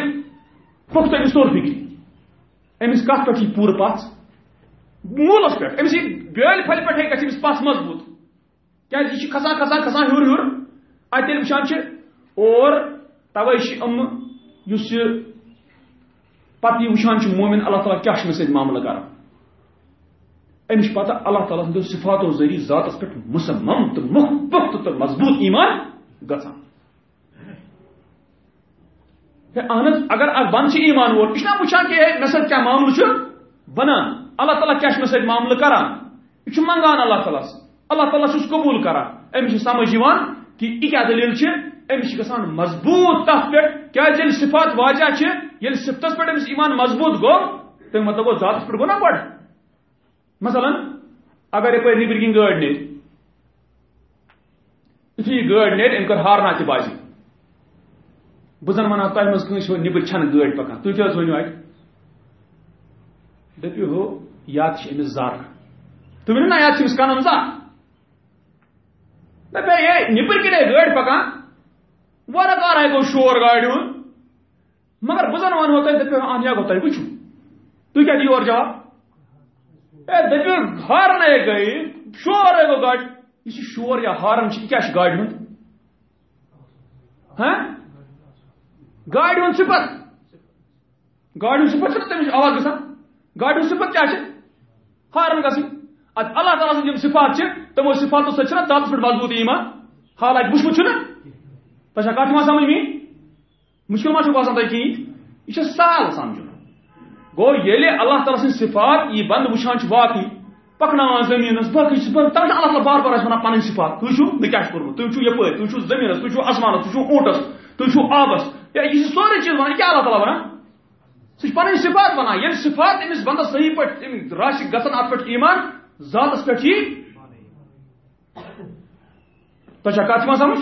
پخت امس طور فکر امس کت پہ پور پس مولس پہ امس یہ بیل پھل پہ گھر امس پس مضبوط کیا یہ کھسان کھسان کھسان ہور ہور ات وچان اور توے ام اس پتہ یہ وچان مومن اللہ تعالیٰ کیا سۭتۍ معاملہ کر امس پتہ اللہ تعالیٰ سند صفاتو ذریعہ ذاتس پہ مسمم تو مخ پخت تو مضبوط ایمان گژھان۔ اہن اگر بند سے ایمان وول یہ وچان کہ مے سب کیا معاملہ بنان؟ اللہ تعالیٰ کیا مے سۭتۍ معاملہٕ کران؟ یہ منگان اللہ تعالیٰ اللہ تعالیٰ چھُس قبوٗل کران۔ أمِس چھُ سمجھ یِوان کہ یہِ کیٛاہ دٔلیٖل چھِ أمِس چھِ گژھان مضبوٗط تَتھ پٮ۪ٹھ جی صفات واجہ چھِ ییٚلہِ صفتس پٮ۪ٹھ أمِس ایمان مضبوٗط گوٚو تمیُک مطلب گوٚو ذاتس پٮ۪ٹھ گوٚو نا گۄڈٕ مثلاً، اگر یپٲرۍ نیٚبرۍ کِنۍ گٲڑۍ نیرِ یُتھُے یہِ گٲڑۍ نیرِ أمۍ کٔر ہارنا تہِ بازی۔ بہٕ زن ونان تۄہہِ منٛز کٲنٛسہِ نٮ۪برۍ چھنہٕ گٲڑۍ پکان تُہۍ کیٛاہ حظ ؤنِو اَتہِ ہو یا تہِ چھِ أمِس زر نا یا چھِ أمِس کَنن زر دپے ہے نٮ۪برۍ کِنۍ گٲڑۍ پکان واریاہ کار آیہِ گوٚو شور گاڑِ ہُنٛد مگر بہٕ زن ونہو تۄہہِ دٔپِو اہن یا گوٚو تۄہہِ وٕچھو تُہۍ کیٛاہ دِیِو جی جواب؟ ہے دٔپِو ہارنے گٔے شور آیہِ گوٚو گاڑِ یہ شور یا ہارن یہ کیا گاڑی ہند گاڑی ہند صفت گاڑی ہند صفت تمہیں آواز گا گاڑی ہند صفت کیا ہارن گھن اد اللہ تعالیٰ سن صفات تمو صفاتو سۭتۍ داتس پہ مضبوط ایمان۔ حالانکہ وچھمت چھُنہ چھا کتھ یِوان سمجھ می مشکل ما باسان تۄہہِ کِہیٖنۍ یہِ سہل سمجھُن گوٚو ییٚلہِ اللہ تعالیٰ سٕنٛدۍ صفات یہِ بنٛد وٕچھان چھُ واقعی پکناوان زمینس باقی تمہیں اللہ تعالیٰ بار بار ونان پن صفات تھی مے کیا کورمت تھی یپر تھی زمینس تھی آسمانس تھی اونٹس تھی آبس یہ سورے چیز ونان کیا اللہ تعالیٰ ونان سہ پن صفات ونان یل صفات امس بندس صحیح پہ راش گھن ات پہ ایمان ذاتس پہ ہی تہ کت سمجھ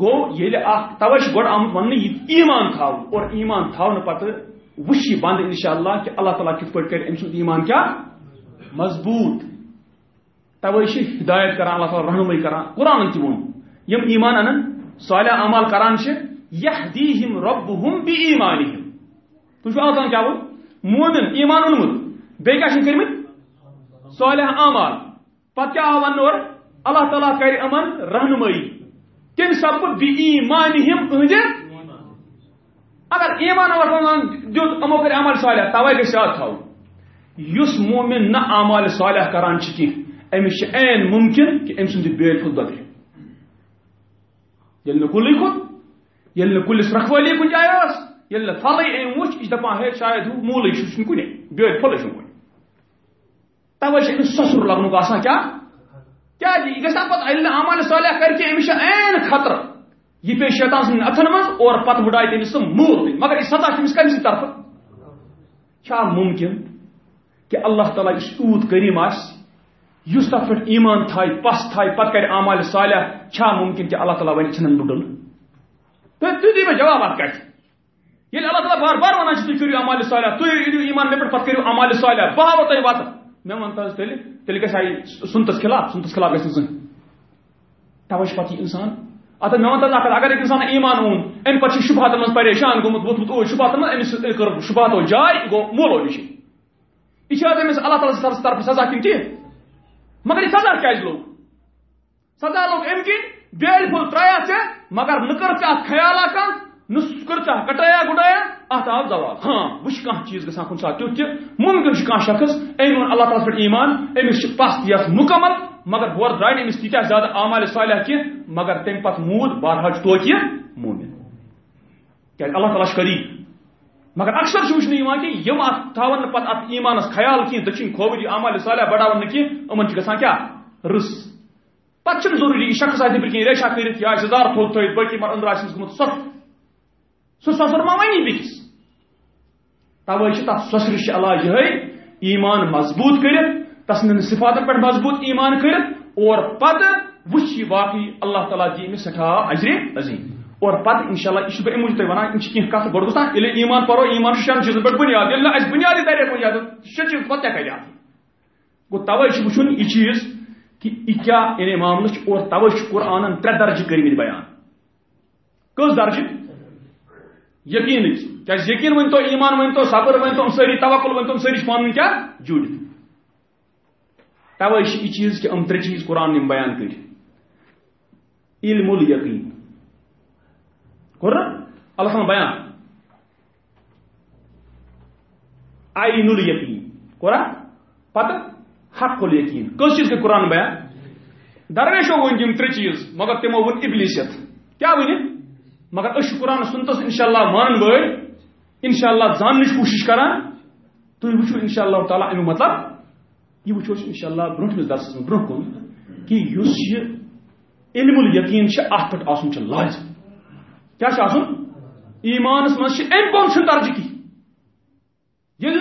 گو یل توے گۄڈٕ آمت ون ایمان تھاو اور ایمان تھاؤ پتہ وچ بند انشاء اللہ کہ اللہ تعالیٰ کت پہ کر ام سند ایمان کیا؟ مضبوط۔ توے ہدایت کران اللہ تعالیٰ رہنمائی کران قرآن تہ ون یم ایمان انن، صالح اعمال کران یہدیہم ربہم بی ایمانہم تم چھو آزان کیا وہ مومن ایمان اونمت بے کیا کرمت؟ صالح اعمال۔ پتہ کیا آو ون اور اللہ تعالیٰ کر امن رہنمائی۔ تم سپد بی ایمانہم اگر ایمان وطن دیت أمو کر عمل صالح توے گژھِ یاد تھاو یُس مومن نہ عمال صالح کران چھِ کینٛہہ أمِس چھِ عین مُمکِن کہِ أمۍ سُنٛد بیل پھوٚت دۄدرِ ییٚلہِ نہٕ کُلٕے کھوٚت ییٚلہِ نہٕ کُلِس رکھوٲلی کُنہِ جایہِ ٲس ییٚلہِ نہٕ پھلٕے أمۍ وٕچھ یہِ دَپان ہے شاید ہُہ موٗلٕے چھُ کُنے بیٲلۍ چھِ أمِس لَگنُک آسان کیا جی؟ یہ گھا پتہ یل اعمال صالح کر کے امس عین خطر. یہ پہ شیطان سن اتھن مز اور پتہ بڑائے تمس سہ مول مگر یہ سزا تمس کم طرف. کیا ممکن کہ اللہ تعالیٰ اس تیوت کریم اس تک پہ ایمان تھائے پس تھائے پتہ کر اعمال صالح چھا ممکن کہ اللہ تعالیٰ ون چھن ڈڈل تو تھی دی میں جواب ات کت یل اللہ تعالیٰ بار بار ونان تھی کرو اعمال صالح تھی ایمان مے پہ پتہ کرو اعمال صالح بہ ہاو تہ وت میں ون تیل تیل گھس سنتس خلاف سنتس خلاف گھس زن توے پتہ انسان اتھ میں ون اگر ایک انسان ایمان اون ام پتہ شبہات من پریشان گومت ووتمت شبہات من امس کر شبہاتو جائے گو مولو نش یہ امس اللہ تعالیٰ طرف سزا کن کی مگر یہ سزا کیا لوگ سزا لوگ ام کن بیل پھل ترایا ٹھیک مگر نکر ٹھیک خیال کھانا نکر ٹھیک کٹایا گڈایا ات آو زوال ہاں وچ کھانا چیز گا کن سات تیت ممکن کھانا شخص ام ون اللہ تعالیٰ پہ ایمان امس پس یس مکمل، مگر بور درائے امس تیتیا زیادہ اعمال صالح کی مگر تم پت مود بارہا توتہ مومن۔ کیا اللہ تعالیٰ قریب مگر اکثر وچن کہ یم ات تھاون پت ات ایمانس خیال کی دچن کھووری عمل صالح بڑاون کی امن گژھان کیا؟ رس۔ پتہ چھ ضروری شخص آئی نبر کہیں ریشا کرت یا زار پھول تھوت بلکہ مر اندر آسس گمت سخ سہ سسر ما ونی بیکس توے چھ تس سسرش علاج یہ ایمان مضبوط کرت تسن صفاتن پہ مضبوط ایمان کرت اور پتہ وچ واقعی اللہ تعالیٰ دی امس سٹھا اجر عظیم اور پتہ انشاءاللہ یہ بہ موجود تہ ونان یہ کینٛہہ کتھ گۄڈٕ گوٚژھ ییٚلہِ ایمان پرو ایمان شٮ۪ن چیٖزن پٮ۪ٹھ بُنیاد ییٚلہِ نہٕ اَسہِ بُنیادی ترِ کُنہِ جایہِ شےٚ چیٖز پتہٕ کیٛاہ کرِ اَتھ گوٚو تَوے چھُ وٕچھُن یہِ چیٖز کہِ یہِ کیٛاہ یعنی معاملہٕ چھُ اور تَوے چھُ قرآنن ترٛےٚ درجہٕ کٔرمٕتۍ بیان کٔژ درجہٕ یقیٖنٕکۍ کیٛازِ یقیٖن ؤنۍتو ایمان ؤنۍتو صبر ؤنۍتو سٲری توکل ؤنۍتو سٲری چھِ پانہٕ ؤنۍ کیٛاہ جُڑِتھ تَوے چھِ یہِ چیٖز کہِ یِم ترٛےٚ چیٖز قرآن یِم بیان کٔرۍ علم الیقین۔ کور اللہ تعالیٰ بیان۔ عین الیقین۔ کورا پتہ؟ حق الیقین۔ کس چیز کے قرآن بیان؟ درویشو ون تم ترے چیز، مگر تمو ون ابلیسیت۔ کیا ون مگر اس قرآن سنتس انشاء انشاءاللہ مان بڑ انشاءاللہ زاننچ کوشش کران تھی وچو ان شاء اللہ تعالیٰ امیک مطلب؟ یہ وچو ان شاء اللہ برونٹمس درسس میں برہ کن کہ اس یہ علم الیقین ات پہ آسن لازم کیا ایمانس مز ام کون درجہ کی؟ یل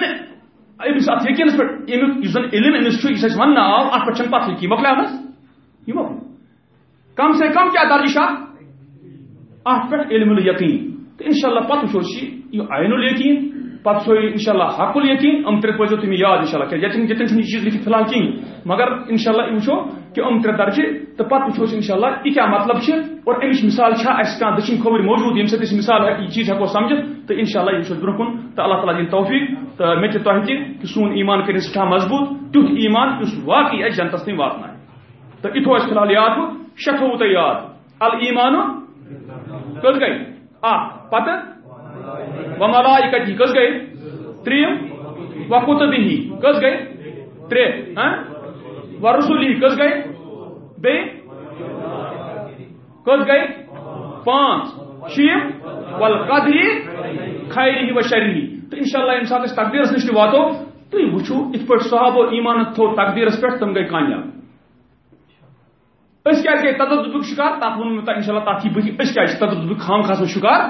امس ات یقینس پہ امیک علم امس یہ ون آو ات پہ پتہ کی۔ مکلیو نا یہ مکل کم سے کم کیا درجہ ات پہ علم الیقین۔ تو ان شاء اللہ پتہ وچو یہ عین الیقین، پتہ سو ان شاء اللہ حق الیقین ام تر پزو تم یاد ان شاء اللہ یتن یتن چھ چیز لکھت فی الحال کہیں مگر ان شاء اللہ یہ وچو کہ ام تر درجہ تو پتہ وچو ان شاء اللہ یہ کیا مطلب چھ اور امش مثال چھا اس کا دشن کھوور موجود یم سے مثال ہے، یہ چیز ہکو سمجھ تو ان شاء اللہ یہ وچو برکن تو اللہ تعالی دین توفیق، تو مے تہ تہ کہ سون ایمان کرن سٹھا مضبوط تیت ایمان اس واقعی اس جنتس تم واتنا تو اتو اس فلحال یاد شکھو تو یاد۔ الایمان کس گئی؟ آ، پتہ؟ و ملائکتی، کس گئی؟ تریم؟ و کتبی، کس گئی؟ ترے ہاں؟ و رسولی، کس گئی؟ بے؟ کس گئی؟ پانچ، شیم؟ والقدری خیری و شری تو انشاءاللہ یم سات اس تقدیرس نش واتو تو یہ وچھو ات پٹ صحابہ ایمان تھو تقدیرس پہ تم گئی کامیاب۔ تدبک شکار تات ون میں انشاءاللہ تات بہی اس کیا تدبک خام خاص شکار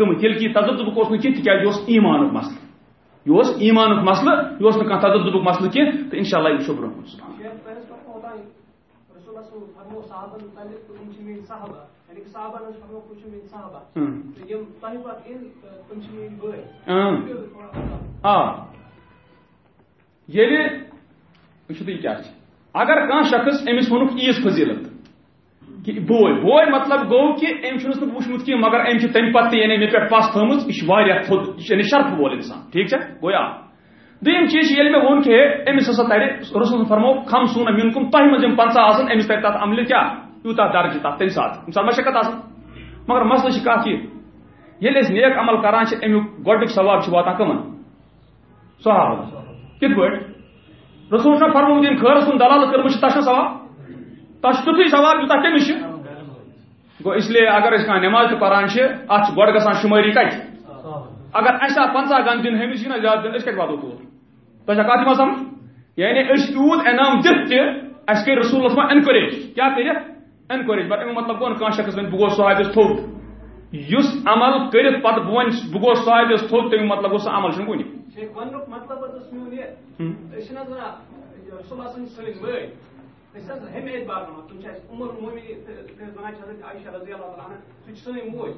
گمت یل کی تدبک اس یہ ایمان مسئلہ یہ ایمان مسئلہ یہ نا تدبک مسئلہ کی تو انشاءاللہ یہ شو برہ سبحان اگر کان شخص امس ونک عیز فضیلت بوے بوے مطلب گو کہ ام چھ وچمت کی مگر ام چھ تم پتہ یعنی مے پہ پاس تھمت یہ واریاہ تھود یہ یعنی شرف وول انسان، ٹھیک ہے گویا۔ دیم چیز یل میں وون کہ امس ہسا تر رسول فرمو خم سون منکم تہ مجم 50 آسن امس تر تات عمل کیا؟ یوتا درجہ تات تم سات مثال مشکت آسن۔ مگر مسئلہ چھ کات یہ یل اس نیک عمل کران چھ امیک گڈک ثواب چھ واتا کمن۔ صحابہ کت پٲٹھۍ رسول فرمو دین خیر سن دلال کرمش تش ثواب تس تھی ثواب یوتہ تمس گو اس لیے اگر اس کا نماز تو پران چھ ات گۄڈٕ گژھان شُمٲری کتہِ اگر اَسہِ آو پنٛژاہ گنٹہٕ دِنہٕ ہُمِس چھِنہ زیادٕ دِنہٕ أسۍ کتہِ واتو توٗر تۄہہِ چھا کتھ یِوان سمجھ یعنی أسۍ تیوٗت انعام دِتھ تہِ اَسہِ کٔرۍ رسوٗلس منٛز اٮ۪نکوریج کیٛاہ کٔرِتھ اٮ۪نکوریج مگر امیُک مطلب کون کان گوٚو نہٕ کانٛہہ شخص وۄنۍ بہٕ گوس صحابِس تھوٚد یُس عمل کٔرِتھ پتہٕ بہٕ وۄنۍ بہٕ گوس صحابِس تھوٚد تمیُک مطلب گوٚو سُہ عمل چھُنہٕ کُنہِ مطلب ہم اعتبار تم عمر مومنی ونان حضرت عائشہ رضی اللہ تعالیٰ عنہ سہ سن موج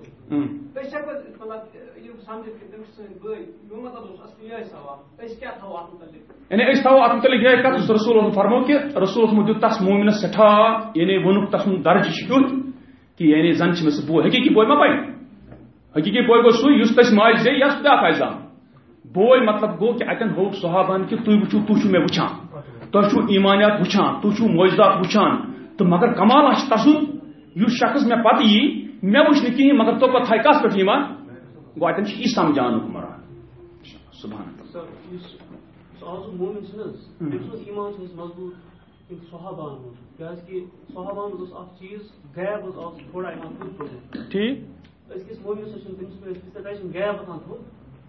أسۍ ہٮ۪کو مطلب یہِ سمجھِتھ کہِ تٔمِس چھِ سٲنۍ بٲے میون مطلب اوس اصلی یِہوٚے سوال أسۍ کیٛاہ تھاوو اَتھ متعلق یعنی أسۍ تھاوو اَتھ متعلق یِہوٚے کَتھ یُس رسول فرمو کہِ رسول دیُت تَس مومنس سٮ۪ٹھاہ یعنی ووٚنُکھ تَس درجہِ چھُ تیُتھ کہِ یعنی زن چھِ مےٚ سُہ بوے حقیٖقی بوے ما بَنہِ حقیٖقی بوے گوٚو سُے یُس تَسہِ ماجہِ زے یا سُہ بیٛاکھ آسہِ بوے مطلب گوٚو کہِ اَتٮ۪ن ہووُکھ صحابان کہِ وٕچھِو تُہۍ چھِو مےٚ وٕچھان تۄہہِ چھُو ایمانیات وٕچھان تُہۍ چھُو موجدات وٕچھان تو مگر کمال تسن اس شخص مے پتہ یی مے وچ نہ کہین مگر تو پتہ کس پہ ایمان۔ گو اتن یہ سمجھان مراد سبحان ٹھیک۔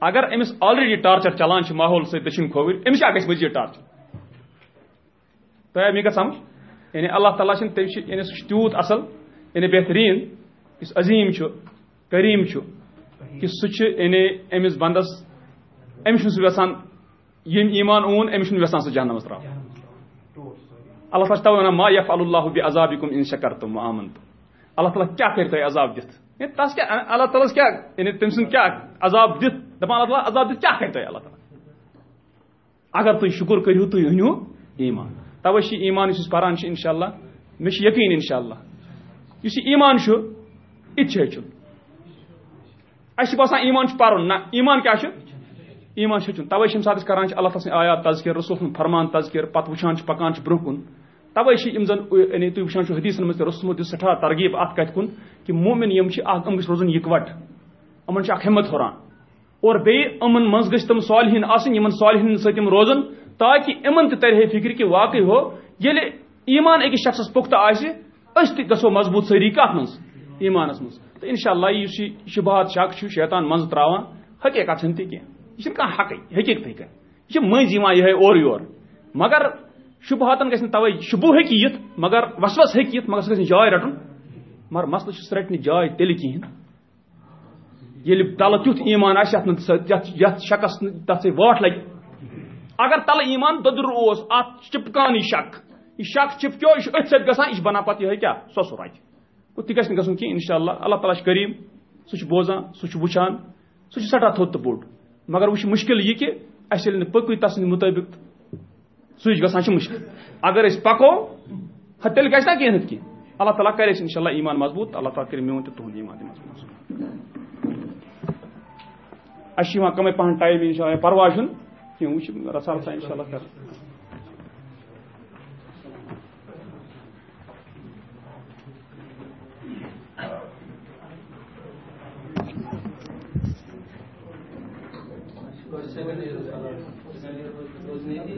اگر أمِس آلریڈی ٹارچر چلان ماحول سۭتۍ دٔچھِنۍ کھووٕرۍ أمِس کیٛاہ گژھِ مٔزیٖد ٹارچر تۄہہِ آے مےٚ سمجھ؟ یعنی اللہ تعالیٰ تم یعنی سہ تیوت اصل یعنی بہترین اس عظیم کریم کہ سہ یعنی امس بندس امس سہ ویسان یم ایمان اون، امس ویسان سہ جہنمس ترا اللہ تعالیٰ تو ونان، ما یف اللہ بہ عذابکم ان شکرتم وآمنتم اللہ تعالیٰ کیا کر تہ عذاب دت تس کیا اللہ تعالیٰ کیا یعنی تم سن کیا عذاب دت دپان اللہ تعالیٰ عذاب دت کیا کر تہ اللہ تعالیٰ اگر تھی شکر کرو تھی ؤنو ایمان توے ایمان اس پران انشاء اللہ مے یقین انشاء اللہ اس ایمان یہ ہچن اس باسان ایمان پرن نہ ایمان کیا ایمان ہیچن توے سات کران اللہ تعالیٰ آیات تذکر رسول فرمان تذکر پتہ وچان پکان برہ کن توے یم زن یعنی تھی وچان حدیثن مز رسومت سٹھا ترغیب ات کت کن کہ مومن یم ام گھ روزن یکوٹ امن ہمت ہوران۔ اور بی امن مز گھ تم صالحین آسن، یمن صالحین ستم روزن، تاکہ امن تہ ترہے فکر کہ واقعی ہو۔ یل ایمان اکس شخص پختہ آس گھو مضبوط سری کت من ایمانس مز تو ان شاء اللہ اس شبہات شک شیطان مز تراوان۔ حقیقت چھن تہ کی یہ کھانا حقی حقیقت یہ مز یہ اور یور مگر شبہاتن گھن توے شبہ ہیکہ یت مگر وسوس ہیکہ یت مگر سہ جائے رٹن۔ مگر مسئلہ چھ رٹنہ جائے تیل کہین یل تل تیت ایمان آس یت شکس تر واٹ لگ اگر تل ایمان ددر اس ات چپکان یہ شک۔ یہ شک چپکو یہ ات ست گسان یہ بنا پتہ یہ کیا سوسو رج تہ گھن گھن کی انشاء اللہ اللہ تعالیٰ کریم، سہ بوزان، سہ وچان سہ سٹھا تھوت تو بوڑ۔ مگر وہ مشکل یہ کہ اس پکو تس مطابق سوچ گژھان مشکل۔ اگر اس پکو تیل گھس نا کہین کی؟ اللہ تعالیٰ کرے ان شاء اللہ ایمان مضبوط، اللہ تعالیٰ کرے میون تہد ایمان مضبوط۔ اچھا کم پہن ٹائم ان شاء اللہ پرواہ کی وہ رسا رسا ان شاء اللہ کر